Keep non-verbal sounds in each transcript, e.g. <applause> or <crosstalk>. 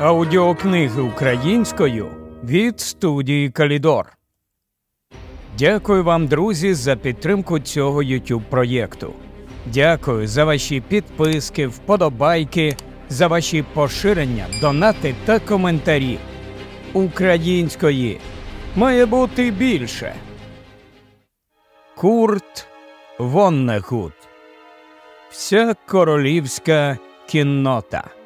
Аудіокниги українською від студії Калідор. Дякую вам, друзі, за підтримку цього YouTube проєкту. Дякую за ваші підписки, вподобайки, за ваші поширення, донати та коментарі. Української має бути більше. Курт Воннегут. Вся королівська кіннота.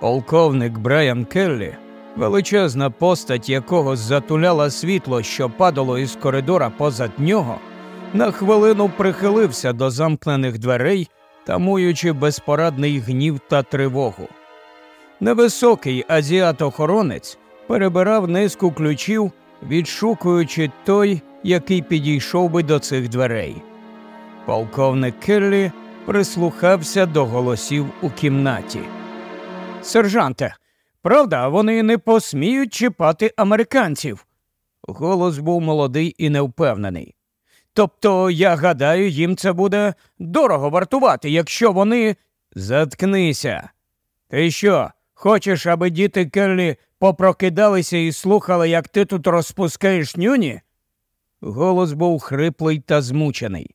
Полковник Брайан Келлі, величезна постать якого затуляла світло, що падало із коридора позад нього, на хвилину прихилився до замкнених дверей, тамуючи безпорадний гнів та тривогу. Невисокий азіат-охоронець перебирав низку ключів, відшукуючи той, який підійшов би до цих дверей. Полковник Келлі прислухався до голосів у кімнаті. Сержанте, правда, вони не посміють чіпати американців. Голос був молодий і невпевнений. Тобто, я гадаю, їм це буде дорого вартувати, якщо вони. Заткнися. Ти що, хочеш, аби діти Келлі попрокидалися і слухали, як ти тут розпускаєш нюні? Голос був хриплий та змучений.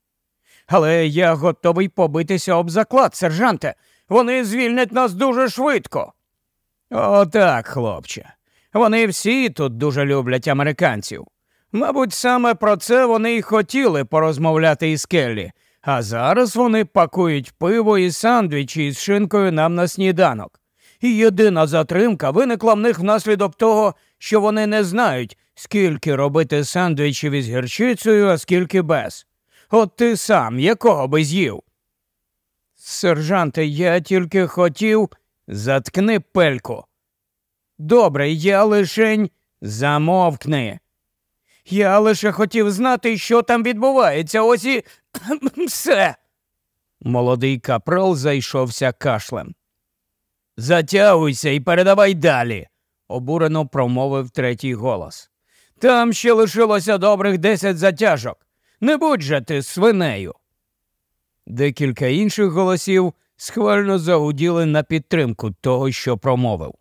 Але я готовий побитися об заклад, сержанте. Вони звільнять нас дуже швидко. Отак, хлопче. Вони всі тут дуже люблять американців. Мабуть, саме про це вони й хотіли порозмовляти із Келлі, а зараз вони пакують пиво і сандвічі із шинкою нам на сніданок. І єдина затримка виникла в них внаслідок того, що вони не знають, скільки робити сандвічів із гірчицею, а скільки без. От ти сам якого би з'їв? Сержанте, я тільки хотів. Заткни пельку. Добре, я лишень замовкни. Я лише хотів знати, що там відбувається. Ось і <coughs> все. Молодий капрал зайшовся кашлем. Затягуйся і передавай далі, обурено промовив третій голос. Там ще лишилося добрих десять затяжок. Не будь же ти свинею. Декілька інших голосів схвально загуділи на підтримку того, що промовив.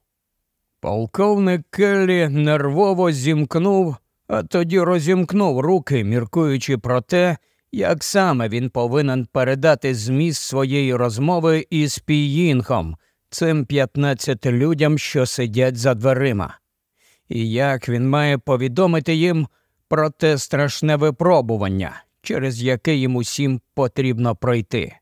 Полковник Келлі нервово зімкнув, а тоді розімкнув руки, міркуючи про те, як саме він повинен передати зміст своєї розмови із Піїнгом, цим 15 людям, що сидять за дверима, і як він має повідомити їм про те страшне випробування, через яке їм усім потрібно пройти.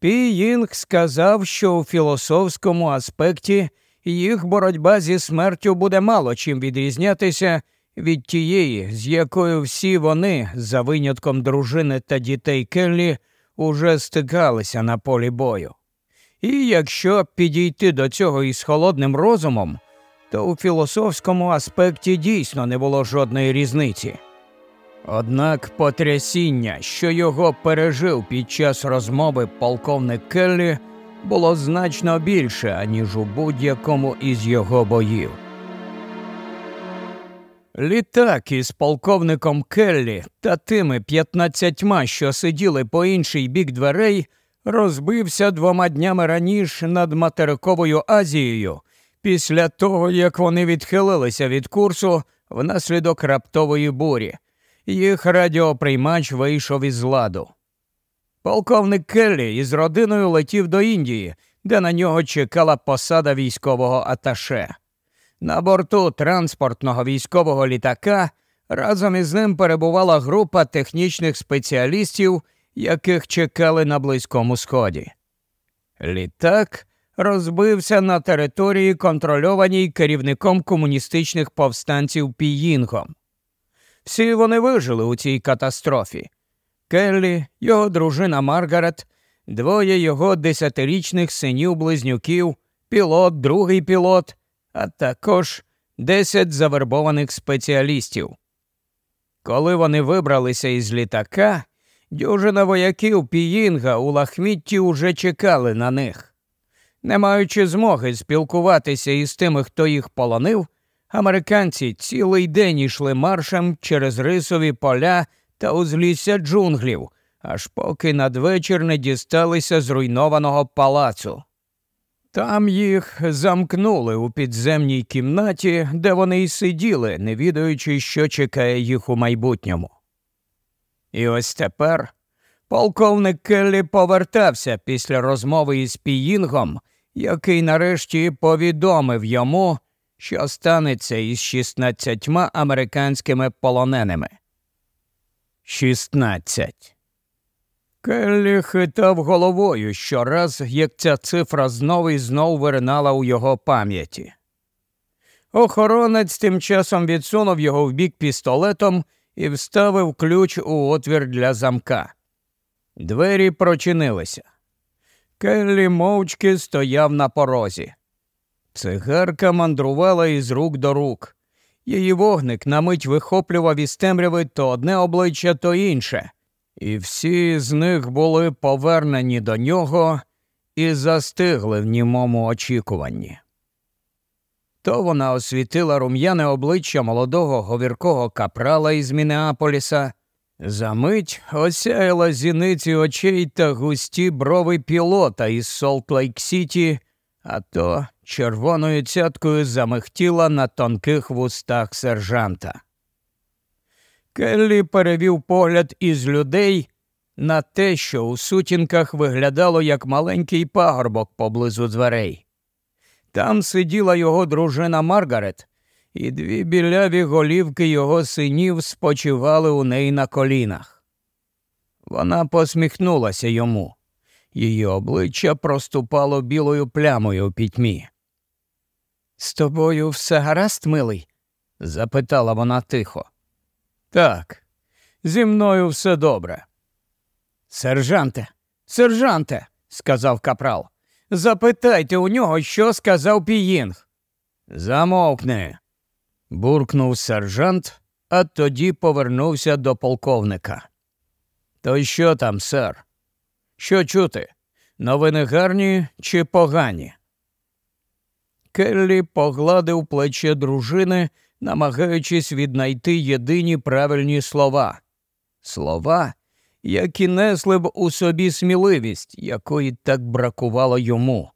Піїнг сказав, що у філософському аспекті їх боротьба зі смертю буде мало чим відрізнятися від тієї, з якою всі вони, за винятком дружини та дітей Келлі, уже стикалися на полі бою. І якщо підійти до цього із холодним розумом, то у філософському аспекті дійсно не було жодної різниці. Однак потрясіння, що його пережив під час розмови полковник Келлі, було значно більше, аніж у будь-якому із його боїв. Літак із полковником Келлі та тими п'ятнадцятьма, що сиділи по інший бік дверей, розбився двома днями раніше над материковою Азією, після того як вони відхилилися від курсу внаслідок раптової бурі. Їх радіоприймач вийшов із ладу. Полковник Келлі із родиною летів до Індії, де на нього чекала посада військового аташе. На борту транспортного військового літака разом із ним перебувала група технічних спеціалістів, яких чекали на Близькому Сході. Літак розбився на території, контрольованій керівником комуністичних повстанців Піїнгом. Всі вони вижили у цій катастрофі. Келлі, його дружина Маргарет, двоє його десятирічних синів близнюків, пілот, другий пілот, а також десять завербованих спеціалістів. Коли вони вибралися із літака, дюжина вояків Піїнга у лахмітті уже чекали на них. Не маючи змоги спілкуватися із тими, хто їх полонив, американці цілий день йшли маршем через рисові поля та узлісся джунглів, аж поки надвечір не дісталися зруйнованого палацу. Там їх замкнули у підземній кімнаті, де вони й сиділи, не відаючи, що чекає їх у майбутньому. І ось тепер полковник Келлі повертався після розмови із Піїнгом, який нарешті повідомив йому, що станеться із 16 американськими полоненими. 16. Келлі хитав головою щораз, як ця цифра знову і знов виринала у його пам'яті. Охоронець тим часом відсунув його в бік пістолетом і вставив ключ у отвір для замка. Двері прочинилися. Келлі мовчки стояв на порозі. Цигарка мандрувала із рук до рук. Її вогник на мить вихоплював із темряви то одне обличчя, то інше, і всі з них були повернені до нього і застигли в німому очікуванні. То вона освітила рум'яне обличчя молодого говіркого капрала із Мінеаполіса, замить осяяла зіниці очей та густі брови пілота із Солт Лейк Сіті, а то червоною цяткою замихтіла на тонких вустах сержанта. Келлі перевів погляд із людей на те, що у сутінках виглядало як маленький пагорбок поблизу дверей. Там сиділа його дружина Маргарет, і дві біляві голівки його синів спочивали у неї на колінах. Вона посміхнулася йому. Її обличчя проступало білою плямою у пітьмі. З тобою все гаразд, милий? запитала вона тихо. Так, зі мною все добре. Сержанте, сержанте, сказав капрал, запитайте у нього, що сказав Піїнг. Замовкни, буркнув сержант, а тоді повернувся до полковника. То що там, сер? Що чути? Новини гарні чи погані? Келлі погладив плече дружини, намагаючись віднайти єдині правильні слова. Слова, які несли б у собі сміливість, якої так бракувало йому.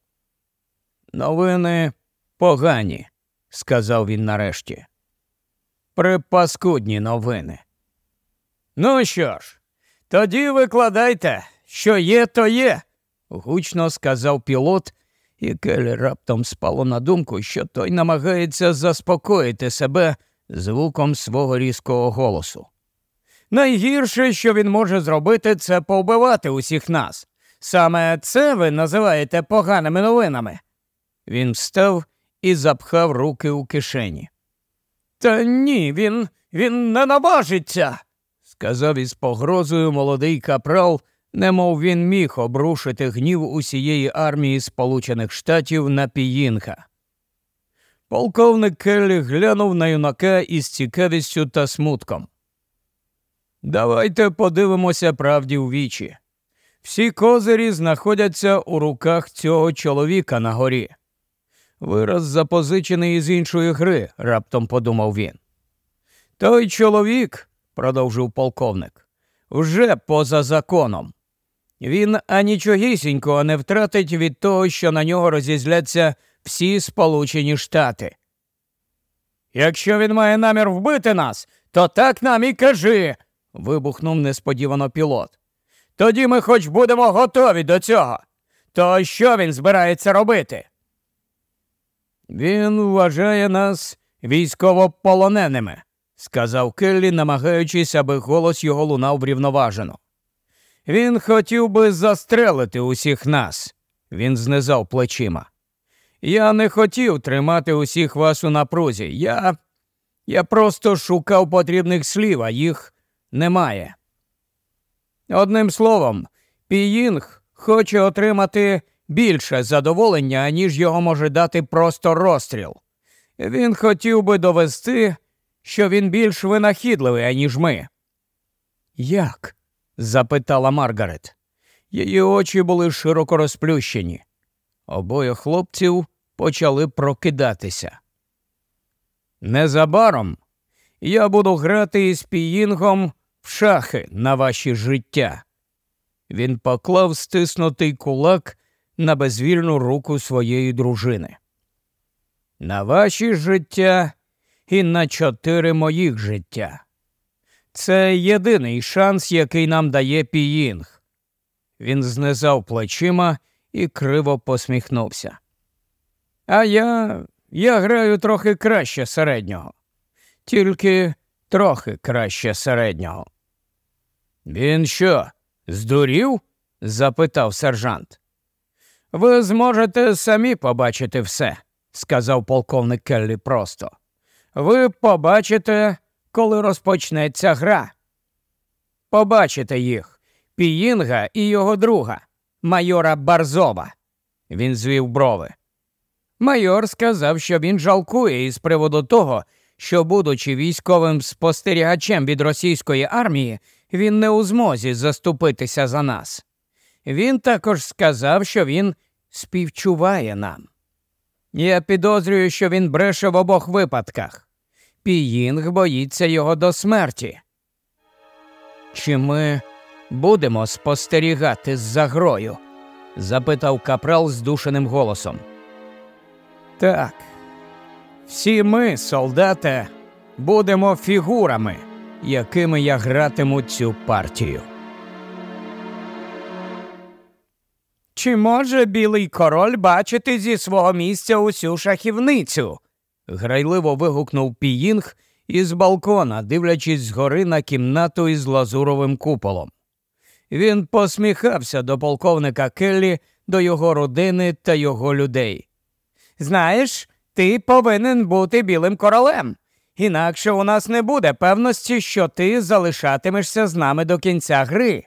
Новини погані, сказав він нарешті. Припаскудні новини. Ну що ж, тоді викладайте, що є, то є, гучно сказав пілот, і Келі раптом спало на думку, що той намагається заспокоїти себе звуком свого різкого голосу. Найгірше, що він може зробити, це повбивати усіх нас. Саме це ви називаєте поганими новинами. Він встав і запхав руки у кишені. Та ні, він він не наважиться, сказав із погрозою молодий капрал, немов він міг обрушити гнів усієї армії Сполучених Штатів на Піїнха. Полковник Келлі глянув на юнака із цікавістю та смутком. Давайте подивимося правді у вічі. Всі козирі знаходяться у руках цього чоловіка на горі. Вираз запозичений із іншої гри, раптом подумав він. Той чоловік, продовжив полковник, вже поза законом. Він анічогісінько не втратить від того, що на нього розізляться всі Сполучені Штати. Якщо він має намір вбити нас, то так нам і кажи. вибухнув несподівано пілот. Тоді ми хоч будемо готові до цього. То що він збирається робити? Він вважає нас військовополоненими, сказав Келлі, намагаючись, аби голос його лунав врівноважено. Він хотів би застрелити усіх нас, він знизав плечима. Я не хотів тримати усіх вас у напрузі. Я Я просто шукав потрібних слів, а їх немає. Одним словом, Піїнг хоче отримати більше задоволення, аніж його може дати просто розстріл. Він хотів би довести, що він більш винахідливий, аніж ми. Як? Запитала Маргарет. Її очі були широко розплющені. Обоє хлопців почали прокидатися. Незабаром я буду грати із піїнгом в шахи на ваші життя. Він поклав стиснутий кулак на безвільну руку своєї дружини. На ваші життя і на чотири моїх життя. Це єдиний шанс, який нам дає Піїнг. Він знизав плечима і криво посміхнувся. А я я граю трохи краще середнього, тільки трохи краще середнього. Він що, здурів? запитав сержант. Ви зможете самі побачити все, сказав полковник Келлі просто. Ви побачите, коли розпочнеться гра. Побачите їх, Піїнга і його друга, майора Барзова. Він звів брови. Майор сказав, що він жалкує із приводу того, що, будучи військовим спостерігачем від російської армії, він не у змозі заступитися за нас. Він також сказав, що він співчуває нам. Я підозрюю, що він бреше в обох випадках. Піїнг боїться його до смерті. Чи ми будемо спостерігати з грою? запитав капрал здушеним голосом. Так, всі ми, солдати, будемо фігурами, якими я гратиму цю партію. Чи може білий король бачити зі свого місця усю шахівницю? Грайливо вигукнув Піїнг із балкона, дивлячись згори на кімнату із лазуровим куполом. Він посміхався до полковника Келлі, до його родини та його людей. Знаєш, ти повинен бути білим королем, інакше у нас не буде певності, що ти залишатимешся з нами до кінця гри.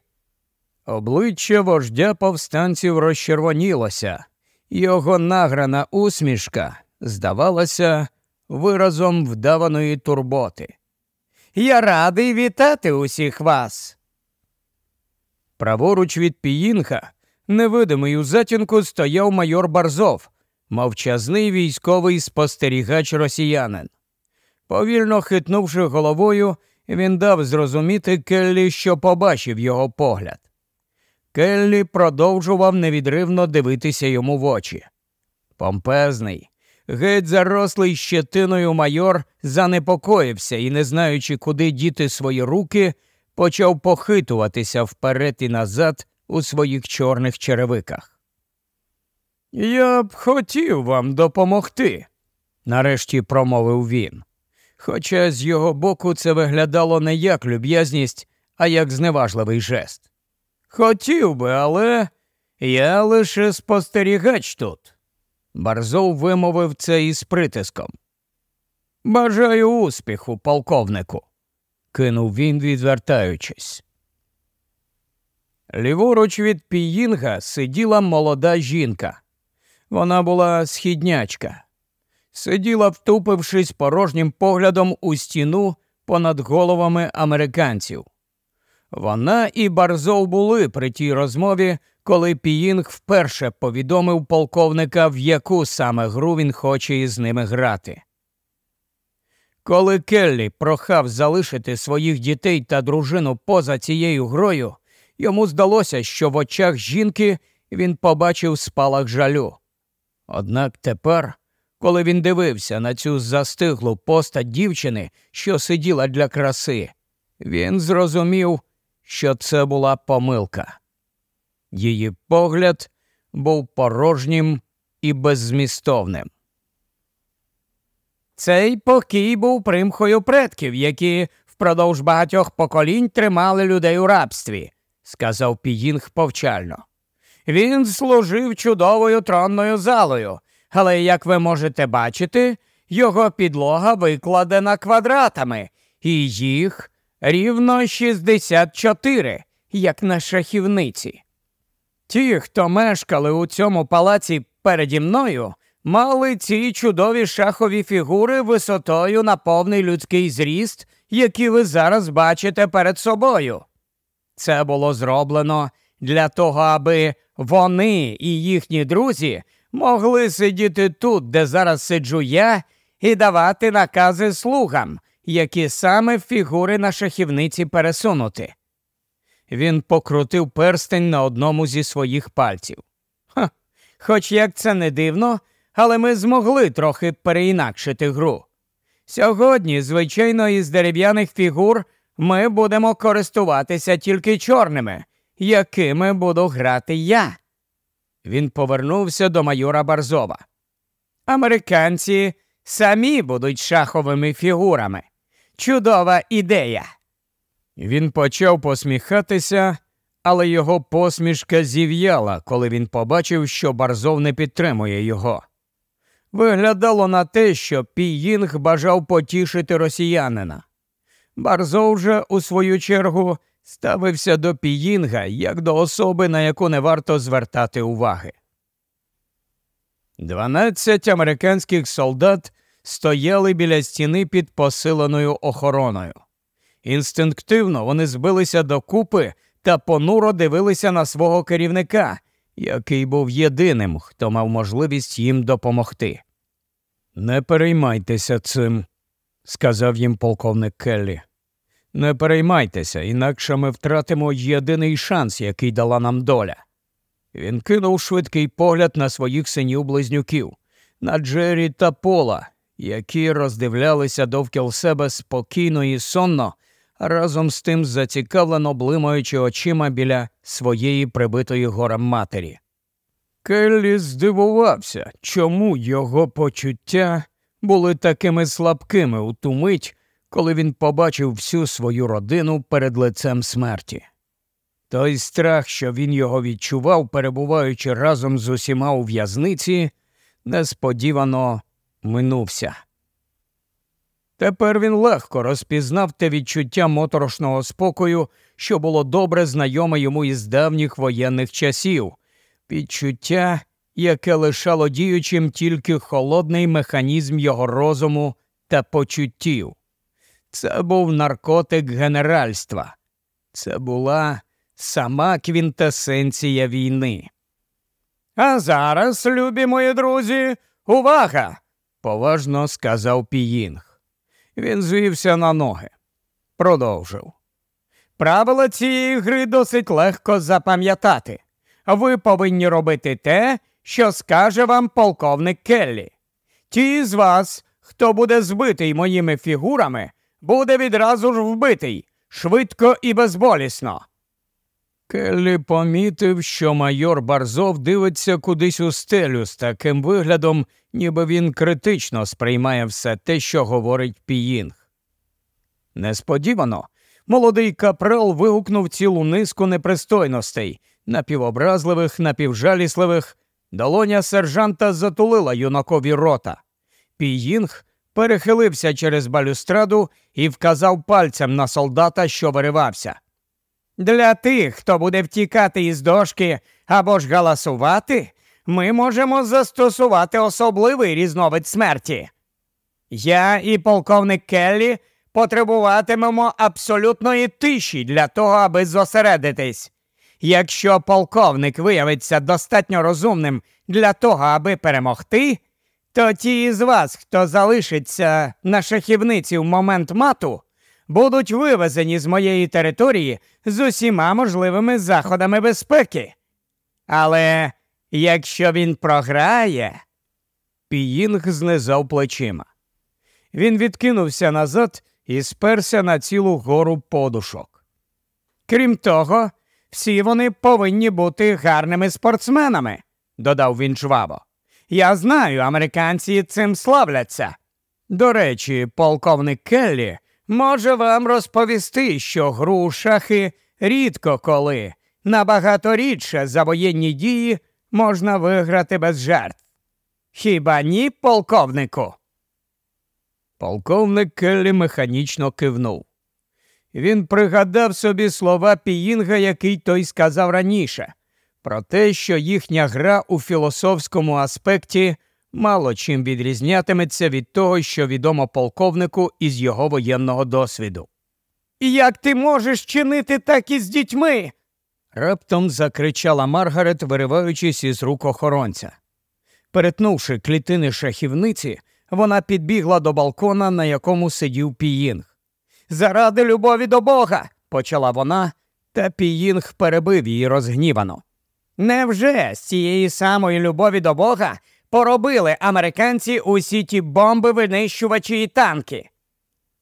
Обличчя вождя повстанців розчервонілося, його награна усмішка здавалася виразом вдаваної турботи. Я радий вітати усіх вас. Праворуч від Піїнха, невидимий у затінку, стояв майор Барзов, мовчазний військовий спостерігач росіянин. Повільно хитнувши головою, він дав зрозуміти Келлі, що побачив його погляд. Келлі продовжував невідривно дивитися йому в очі. Помпезний, геть зарослий щетиною майор занепокоївся і, не знаючи, куди діти свої руки, почав похитуватися вперед і назад у своїх чорних черевиках. Я б хотів вам допомогти, нарешті промовив він. Хоча з його боку це виглядало не як люб'язність, а як зневажливий жест. Хотів би, але я лише спостерігач тут. Барзов вимовив це із притиском. Бажаю успіху, полковнику, кинув він, відвертаючись. Ліворуч від Піїнга сиділа молода жінка. Вона була східнячка, сиділа, втупившись порожнім поглядом у стіну понад головами американців. Вона і Барзов були при тій розмові, коли Піїнг вперше повідомив полковника, в яку саме гру він хоче із ними грати. Коли Келлі прохав залишити своїх дітей та дружину поза цією грою, йому здалося, що в очах жінки він побачив спалах жалю. Однак тепер, коли він дивився на цю застиглу постать дівчини, що сиділа для краси, він зрозумів, що це була помилка. Її погляд був порожнім і беззмістовним. Цей покій був примхою предків, які впродовж багатьох поколінь тримали людей у рабстві, сказав Піїнг повчально. Він служив чудовою тронною залою, але, як ви можете бачити, його підлога викладена квадратами, і їх рівно 64, як на шахівниці. Ті, хто мешкали у цьому палаці переді мною, мали ці чудові шахові фігури висотою на повний людський зріст, які ви зараз бачите перед собою. Це було зроблено для того, аби вони і їхні друзі могли сидіти тут, де зараз сиджу я, і давати накази слугам, які саме фігури на шахівниці пересунути. Він покрутив перстень на одному зі своїх пальців. Ха, Хоч як це не дивно, але ми змогли трохи переінакшити гру. Сьогодні, звичайно, із дерев'яних фігур ми будемо користуватися тільки чорними, якими буду грати я. Він повернувся до майора Барзова. Американці самі будуть шаховими фігурами. Чудова ідея. Він почав посміхатися, але його посмішка зів'яла, коли він побачив, що Барзов не підтримує його. Виглядало на те, що Піїнг бажав потішити росіянина. Барзов же, у свою чергу, ставився до Піїнга як до особи, на яку не варто звертати уваги. Дванадцять американських солдат стояли біля стіни під посиленою охороною. Інстинктивно вони збилися докупи та понуро дивилися на свого керівника, який був єдиним, хто мав можливість їм допомогти. Не переймайтеся цим, сказав їм полковник Келлі. Не переймайтеся, інакше ми втратимо єдиний шанс, який дала нам доля. Він кинув швидкий погляд на своїх синів близнюків, на Джері та Пола, які роздивлялися довкіл себе спокійно і сонно, разом з тим зацікавлено блимаючи очима біля своєї прибитої горем матері. Келлі здивувався, чому його почуття були такими слабкими у ту мить, коли він побачив всю свою родину перед лицем смерті. Той страх, що він його відчував, перебуваючи разом з усіма у в'язниці, несподівано минувся. Тепер він легко розпізнав те відчуття моторошного спокою, що було добре знайоме йому із давніх воєнних часів, відчуття, яке лишало діючим тільки холодний механізм його розуму та почуттів. Це був наркотик генеральства, це була сама квінтесенція війни. А зараз, любі мої друзі, увага! поважно сказав Піїнг. Він звівся на ноги. Продовжив. Правила цієї гри досить легко запам'ятати. Ви повинні робити те, що скаже вам полковник Келлі. Ті з вас, хто буде збитий моїми фігурами, буде відразу ж вбитий, швидко і безболісно. Келлі помітив, що майор Барзов дивиться кудись у стелю з таким виглядом, ніби він критично сприймає все те, що говорить Піїнг. Несподівано молодий капрал вигукнув цілу низку непристойностей, напівобразливих, напівжалісливих. Долоня сержанта затулила юнакові рота. Піїнг перехилився через балюстраду і вказав пальцем на солдата, що виривався. Для тих, хто буде втікати із дошки або ж галасувати, ми можемо застосувати особливий різновид смерті. Я і полковник Келлі потребуватимемо абсолютної тиші для того, аби зосередитись. Якщо полковник виявиться достатньо розумним для того, аби перемогти, то ті із вас, хто залишиться на шахівниці в момент мату, будуть вивезені з моєї території з усіма можливими заходами безпеки. Але якщо він програє, Піїнг знизав плечима. Він відкинувся назад і сперся на цілу гору подушок. Крім того, всі вони повинні бути гарними спортсменами, додав він жваво. Я знаю, американці цим славляться. До речі, полковник Келлі може вам розповісти, що гру шахи рідко коли, набагато рідше за воєнні дії можна виграти без жертв. Хіба ні, полковнику? Полковник Келлі механічно кивнув. Він пригадав собі слова Піїнга, який той сказав раніше, про те, що їхня гра у філософському аспекті мало чим відрізнятиметься від того, що відомо полковнику із його воєнного досвіду. Як ти можеш чинити так із дітьми? раптом закричала Маргарет, вириваючись із рук охоронця. Перетнувши клітини шахівниці, вона підбігла до балкона, на якому сидів Піїнг. Заради любові до Бога, почала вона, та Піїнг перебив її розгнівано. Невже з цієї самої любові до Бога поробили американці усі ті бомби, винищувачі і танки?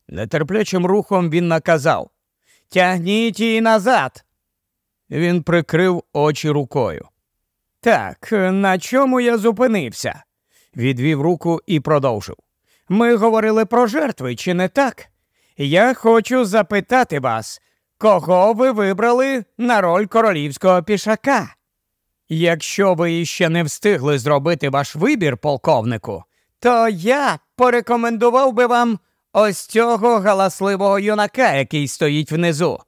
Нетерплячим рухом він наказав Тягніть її назад. Він прикрив очі рукою. Так, на чому я зупинився? Відвів руку і продовжив. Ми говорили про жертви, чи не так? Я хочу запитати вас, кого ви вибрали на роль королівського пішака? Якщо ви ще не встигли зробити ваш вибір, полковнику, то я порекомендував би вам ось цього галасливого юнака, який стоїть внизу.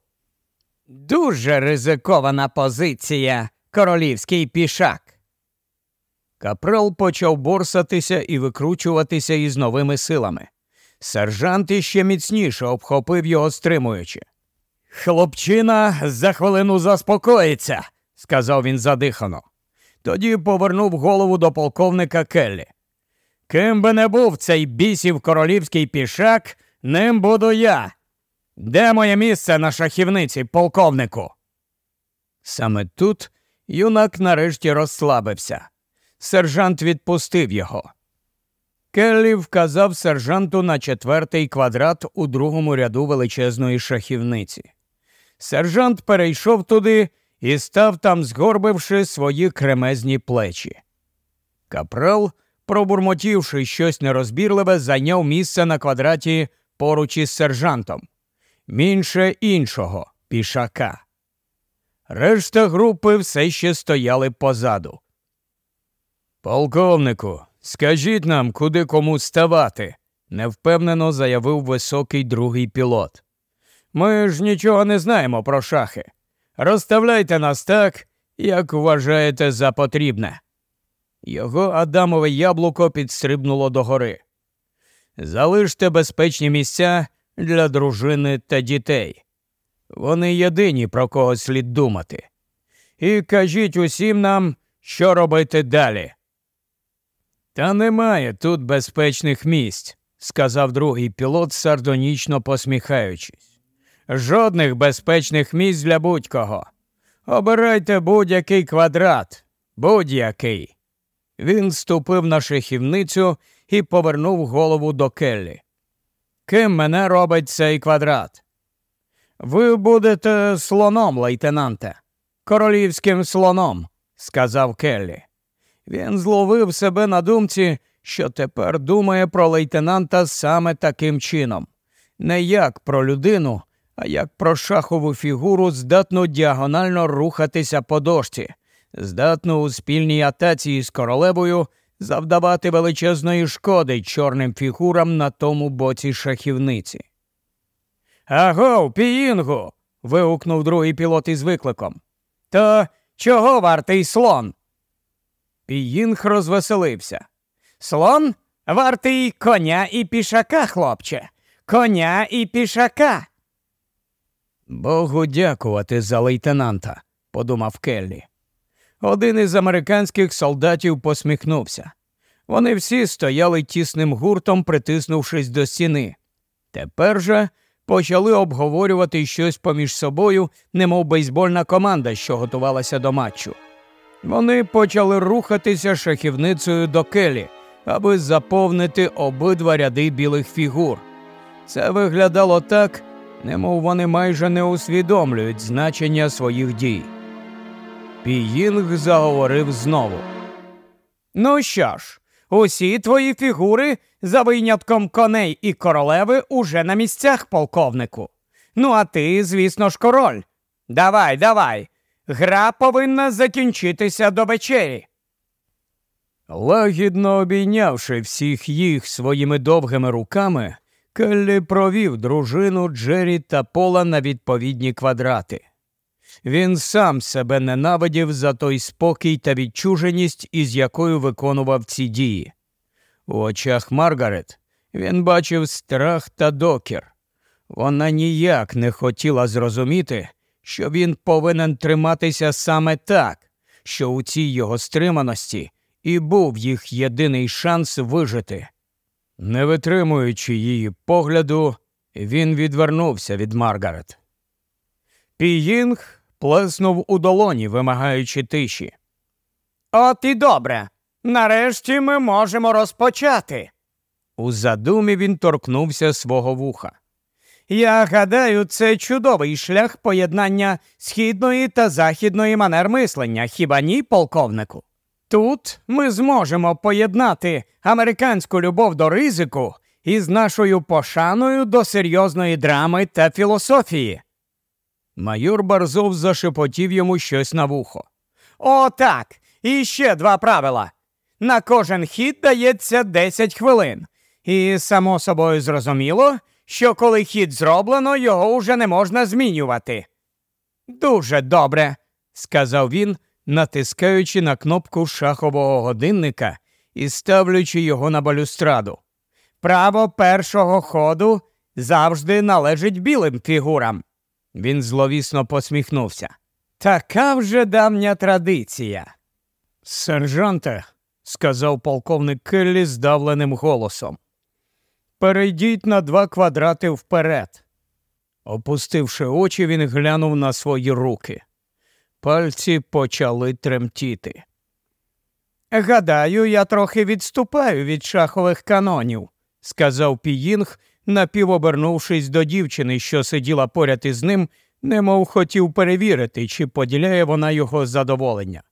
Дуже ризикована позиція, королівський пішак. Капрал почав борсатися і викручуватися із новими силами. Сержант іще міцніше обхопив його, стримуючи. Хлопчина за хвилину заспокоїться, сказав він задихано. Тоді повернув голову до полковника Келлі. Ким би не був цей бісів королівський пішак, ним буду я. Де моє місце на шахівниці, полковнику? Саме тут юнак нарешті розслабився. Сержант відпустив його. Келлі вказав сержанту на четвертий квадрат у другому ряду величезної шахівниці. Сержант перейшов туди і став там, згорбивши свої кремезні плечі. Капрал, пробурмотівши щось нерозбірливе, зайняв місце на квадраті поруч із сержантом. Мінше іншого пішака. Решта групи все ще стояли позаду. Полковнику, скажіть нам, куди кому ставати, невпевнено заявив високий другий пілот. Ми ж нічого не знаємо про шахи. Розставляйте нас так, як вважаєте за потрібне. Його Адамове яблуко підстрибнуло догори. Залиште безпечні місця для дружини та дітей. Вони єдині, про кого слід думати. І кажіть усім нам, що робити далі. Та немає тут безпечних місць, сказав другий пілот, сардонічно посміхаючись. Жодних безпечних місць для будь-кого. Обирайте будь-який квадрат, будь-який. Він ступив на шахівницю і повернув голову до Келлі. Ким мене робить цей квадрат? Ви будете слоном, лейтенанте, королівським слоном, сказав Келлі. Він зловив себе на думці, що тепер думає про лейтенанта саме таким чином, не як про людину, а як про шахову фігуру, здатну діагонально рухатися по дошці, здатну у спільній атаці з королевою завдавати величезної шкоди чорним фігурам на тому боці шахівниці. Агов, піїнгу. вигукнув другий пілот із викликом. То чого вартий слон? Піїнг розвеселився. Слон вартий коня і пішака, хлопче, коня і пішака. Богу дякувати за лейтенанта, подумав Келлі. Один із американських солдатів посміхнувся. Вони всі стояли тісним гуртом, притиснувшись до стіни. Тепер же почали обговорювати щось поміж собою, немов бейсбольна команда, що готувалася до матчу. Вони почали рухатися шахівницею до келі, аби заповнити обидва ряди білих фігур. Це виглядало так, немов вони майже не усвідомлюють значення своїх дій. Піїнг заговорив знову. Ну що ж, усі твої фігури, за винятком коней і королеви, уже на місцях, полковнику. Ну, а ти, звісно ж, король. Давай, давай. Гра повинна закінчитися до вечері. Лагідно обійнявши всіх їх своїми довгими руками, Келлі провів дружину Джері та Пола на відповідні квадрати. Він сам себе ненавидів за той спокій та відчуженість, із якою виконував ці дії. У очах Маргарет він бачив страх та докір. Вона ніяк не хотіла зрозуміти, що він повинен триматися саме так, що у цій його стриманості і був їх єдиний шанс вижити. Не витримуючи її погляду, він відвернувся від Маргарет. Піїнг плеснув у долоні, вимагаючи тиші. От і добре. Нарешті ми можемо розпочати. У задумі він торкнувся свого вуха. Я гадаю, це чудовий шлях поєднання східної та західної манер мислення, хіба ні, полковнику? Тут ми зможемо поєднати американську любов до ризику із нашою пошаною до серйозної драми та філософії. Майор Барзов зашепотів йому щось на вухо. О, так. І ще два правила. На кожен хід дається 10 хвилин. І, само собою, зрозуміло, що коли хід зроблено, його уже не можна змінювати. Дуже добре, сказав він, натискаючи на кнопку шахового годинника і ставлячи його на балюстраду. Право першого ходу завжди належить білим фігурам. Він зловісно посміхнувся. Така вже давня традиція. Сержанте, сказав полковник Келлі здавленим голосом. Перейдіть на два квадрати вперед. Опустивши очі, він глянув на свої руки. Пальці почали тремтіти. Гадаю, я трохи відступаю від шахових канонів, сказав Піїнг, напівобернувшись до дівчини, що сиділа поряд із ним, немов хотів перевірити, чи поділяє вона його задоволення.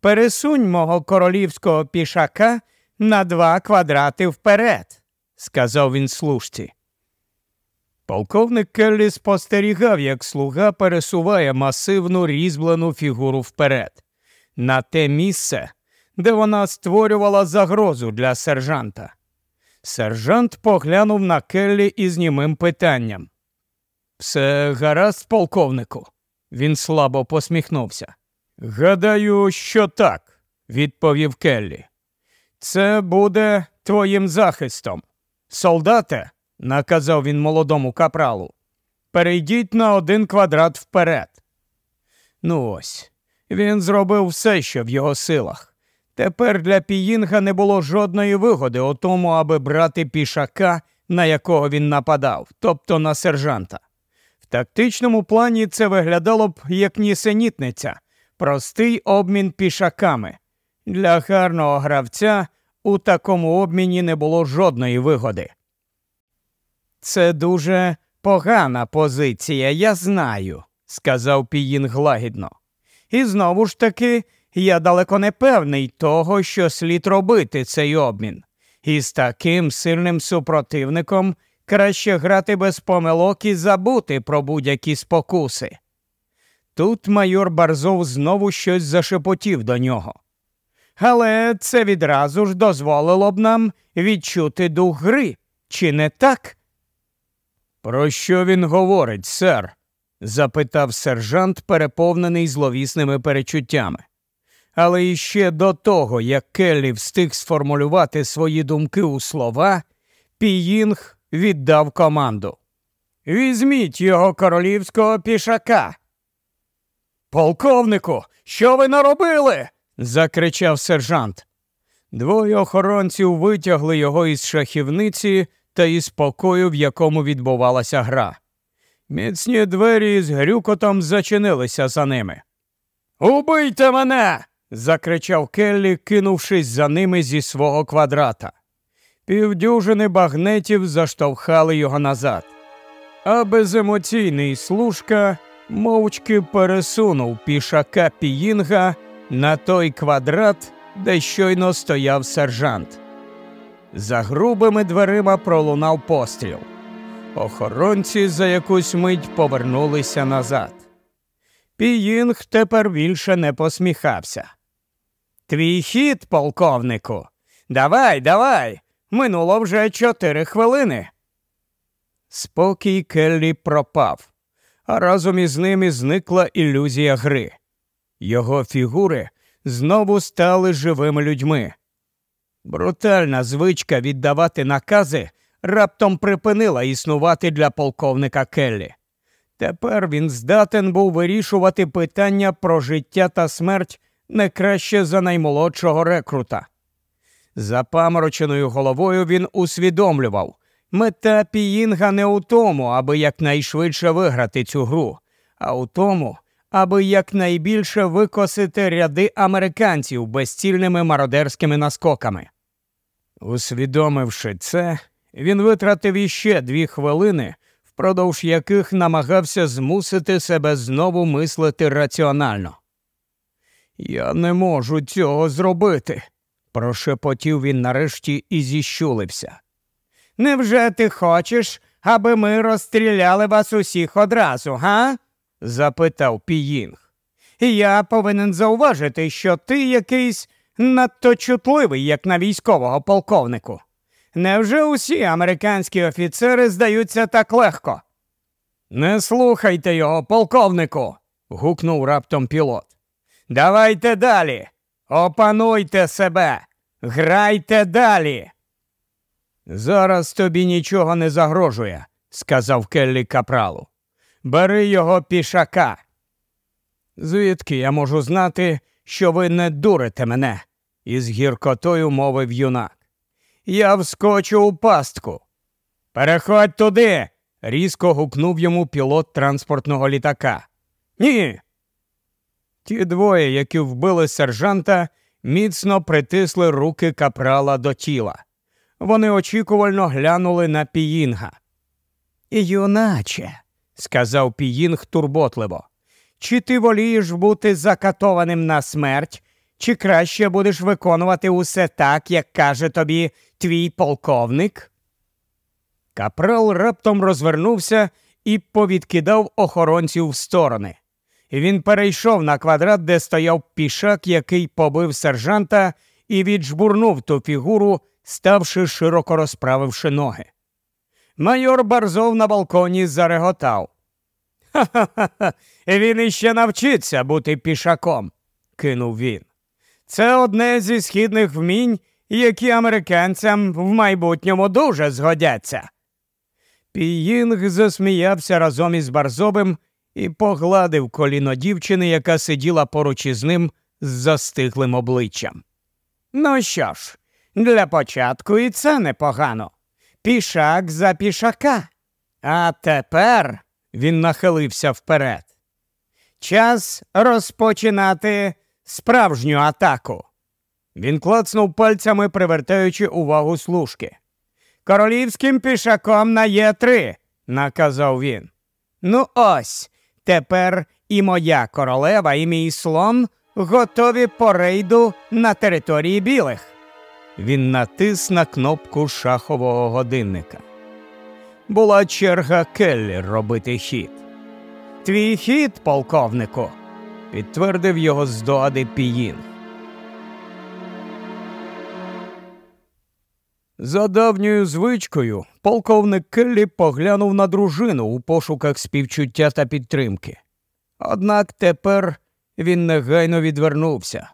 Пересунь мого королівського пішака на два квадрати вперед, сказав він служці. Полковник Келлі спостерігав, як слуга пересуває масивну різьблену фігуру вперед, на те місце, де вона створювала загрозу для сержанта. Сержант поглянув на Келлі із німим питанням. Все гаразд, полковнику. Він слабо посміхнувся. Гадаю, що так, відповів Келлі. Це буде твоїм захистом. Солдате, наказав він молодому капралу, перейдіть на один квадрат вперед. Ну ось, він зробив все, що в його силах. Тепер для Піїнга не було жодної вигоди у тому, аби брати пішака, на якого він нападав, тобто на сержанта. В тактичному плані це виглядало б як нісенітниця, простий обмін пішаками. Для гарного гравця у такому обміні не було жодної вигоди. Це дуже погана позиція, я знаю, сказав Піїнг лагідно. І знову ж таки, я далеко не певний того, що слід робити цей обмін. І з таким сильним супротивником краще грати без помилок і забути про будь-які спокуси. Тут майор Барзов знову щось зашепотів до нього. Але це відразу ж дозволило б нам відчути дух гри, чи не так? Про що він говорить, сер? запитав сержант, переповнений зловісними перечуттями. Але іще до того, як Келлі встиг сформулювати свої думки у слова, Піїнг віддав команду. Візьміть його королівського пішака. Полковнику, що ви наробили? закричав сержант. Двоє охоронців витягли його із шахівниці та із покою, в якому відбувалася гра. Міцні двері з грюкотом зачинилися за ними. Убийте мене. закричав Келлі, кинувшись за ними зі свого квадрата. Півдюжини багнетів заштовхали його назад, а беземоційний служка мовчки пересунув пішака піїнга на той квадрат, де щойно стояв сержант. За грубими дверима пролунав постріл. Охоронці за якусь мить повернулися назад. Піїнг тепер більше не посміхався. Твій хід, полковнику. Давай, давай. Минуло вже чотири хвилини. Спокій Келлі пропав, а разом із ними зникла ілюзія гри. Його фігури знову стали живими людьми. Брутальна звичка віддавати накази раптом припинила існувати для полковника Келлі. Тепер він здатен був вирішувати питання про життя та смерть не краще за наймолодшого рекрута. Запамороченою головою він усвідомлював мета Піїнга не у тому, аби якнайшвидше виграти цю гру, а у тому, аби якнайбільше викосити ряди американців безцільними мародерськими наскоками. Усвідомивши це, він витратив іще дві хвилини, впродовж яких намагався змусити себе знову мислити раціонально. Я не можу цього зробити, прошепотів він нарешті і зіщулився. Невже ти хочеш, аби ми розстріляли вас усіх одразу, га? запитав Піїнг. Я повинен зауважити, що ти якийсь надто чутливий, як на військового полковнику. Невже усі американські офіцери здаються так легко? Не слухайте його, полковнику. гукнув раптом пілот. Давайте далі. Опануйте себе, грайте далі. Зараз тобі нічого не загрожує, сказав Келлі капралу. Бери його пішака. Звідки я можу знати, що ви не дурите мене? із гіркотою мовив юнак. Я вскочу у пастку. Переходь туди. різко гукнув йому пілот транспортного літака. Ні. Ті двоє, які вбили сержанта, міцно притисли руки капрала до тіла. Вони очікувально глянули на Піїнга. Юначе, сказав Піїнг турботливо, чи ти волієш бути закатованим на смерть, чи краще будеш виконувати усе так, як каже тобі твій полковник? Капрал раптом розвернувся і повідкидав охоронців в сторони. Він перейшов на квадрат, де стояв пішак, який побив сержанта, і віджбурнув ту фігуру, ставши широко розправивши ноги. Майор Барзов на балконі зареготав. Ха-ха-ха, він іще навчиться бути пішаком, кинув він. Це одне зі східних вмінь, які американцям в майбутньому дуже згодяться. Піїнг засміявся разом із Барзовим і погладив коліно дівчини, яка сиділа поруч із ним з застиглим обличчям. Ну що ж, для початку і це непогано. Пішак за пішака. А тепер він нахилився вперед. Час розпочинати справжню атаку. Він клацнув пальцями, привертаючи увагу служки. Королівським пішаком на Є3, наказав він. Ну ось, тепер і моя королева, і мій слон готові по рейду на території білих. Він натис на кнопку шахового годинника. Була черга Келлі робити хід. Твій хід, полковнику, підтвердив його здогади Піїн. За давньою звичкою полковник Келлі поглянув на дружину у пошуках співчуття та підтримки. Однак тепер він негайно відвернувся.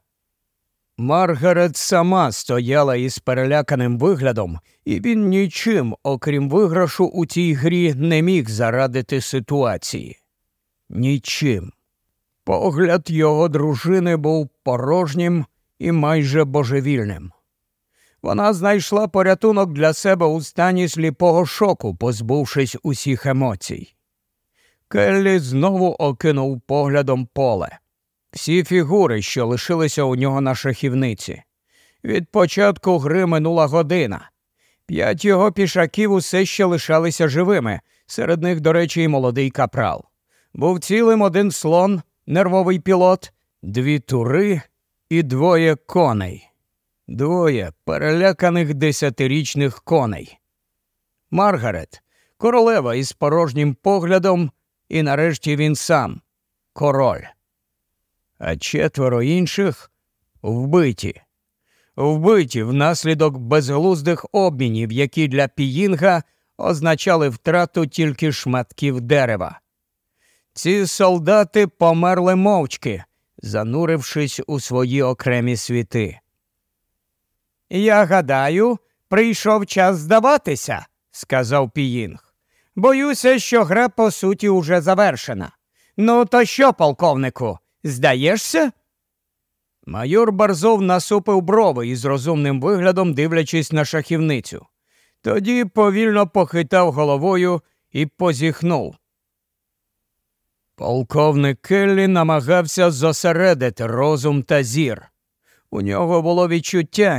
Маргарет сама стояла із переляканим виглядом, і він нічим, окрім виграшу, у цій грі не міг зарадити ситуації. Нічим. Погляд його дружини був порожнім і майже божевільним. Вона знайшла порятунок для себе у стані сліпого шоку, позбувшись усіх емоцій. Келлі знову окинув поглядом поле. Всі фігури, що лишилися у нього на шахівниці. Від початку гри минула година. П'ять його пішаків усе ще лишалися живими, серед них, до речі, і молодий капрал. Був цілим один слон, нервовий пілот, дві тури і двоє коней. Двоє переляканих десятирічних коней. Маргарет, королева із порожнім поглядом, і нарешті він сам король а четверо інших вбиті. Вбиті внаслідок безглуздих обмінів, які для Піїнга означали втрату тільки шматків дерева. Ці солдати померли мовчки, занурившись у свої окремі світи. Я гадаю, прийшов час здаватися, сказав Піїнг. Боюся, що гра по суті уже завершена. Ну, то що, полковнику, Здаєшся? Майор Барзов насупив брови із розумним виглядом, дивлячись на шахівницю. Тоді повільно похитав головою і позіхнув. Полковник Келлі намагався зосередити розум та зір. У нього було відчуття,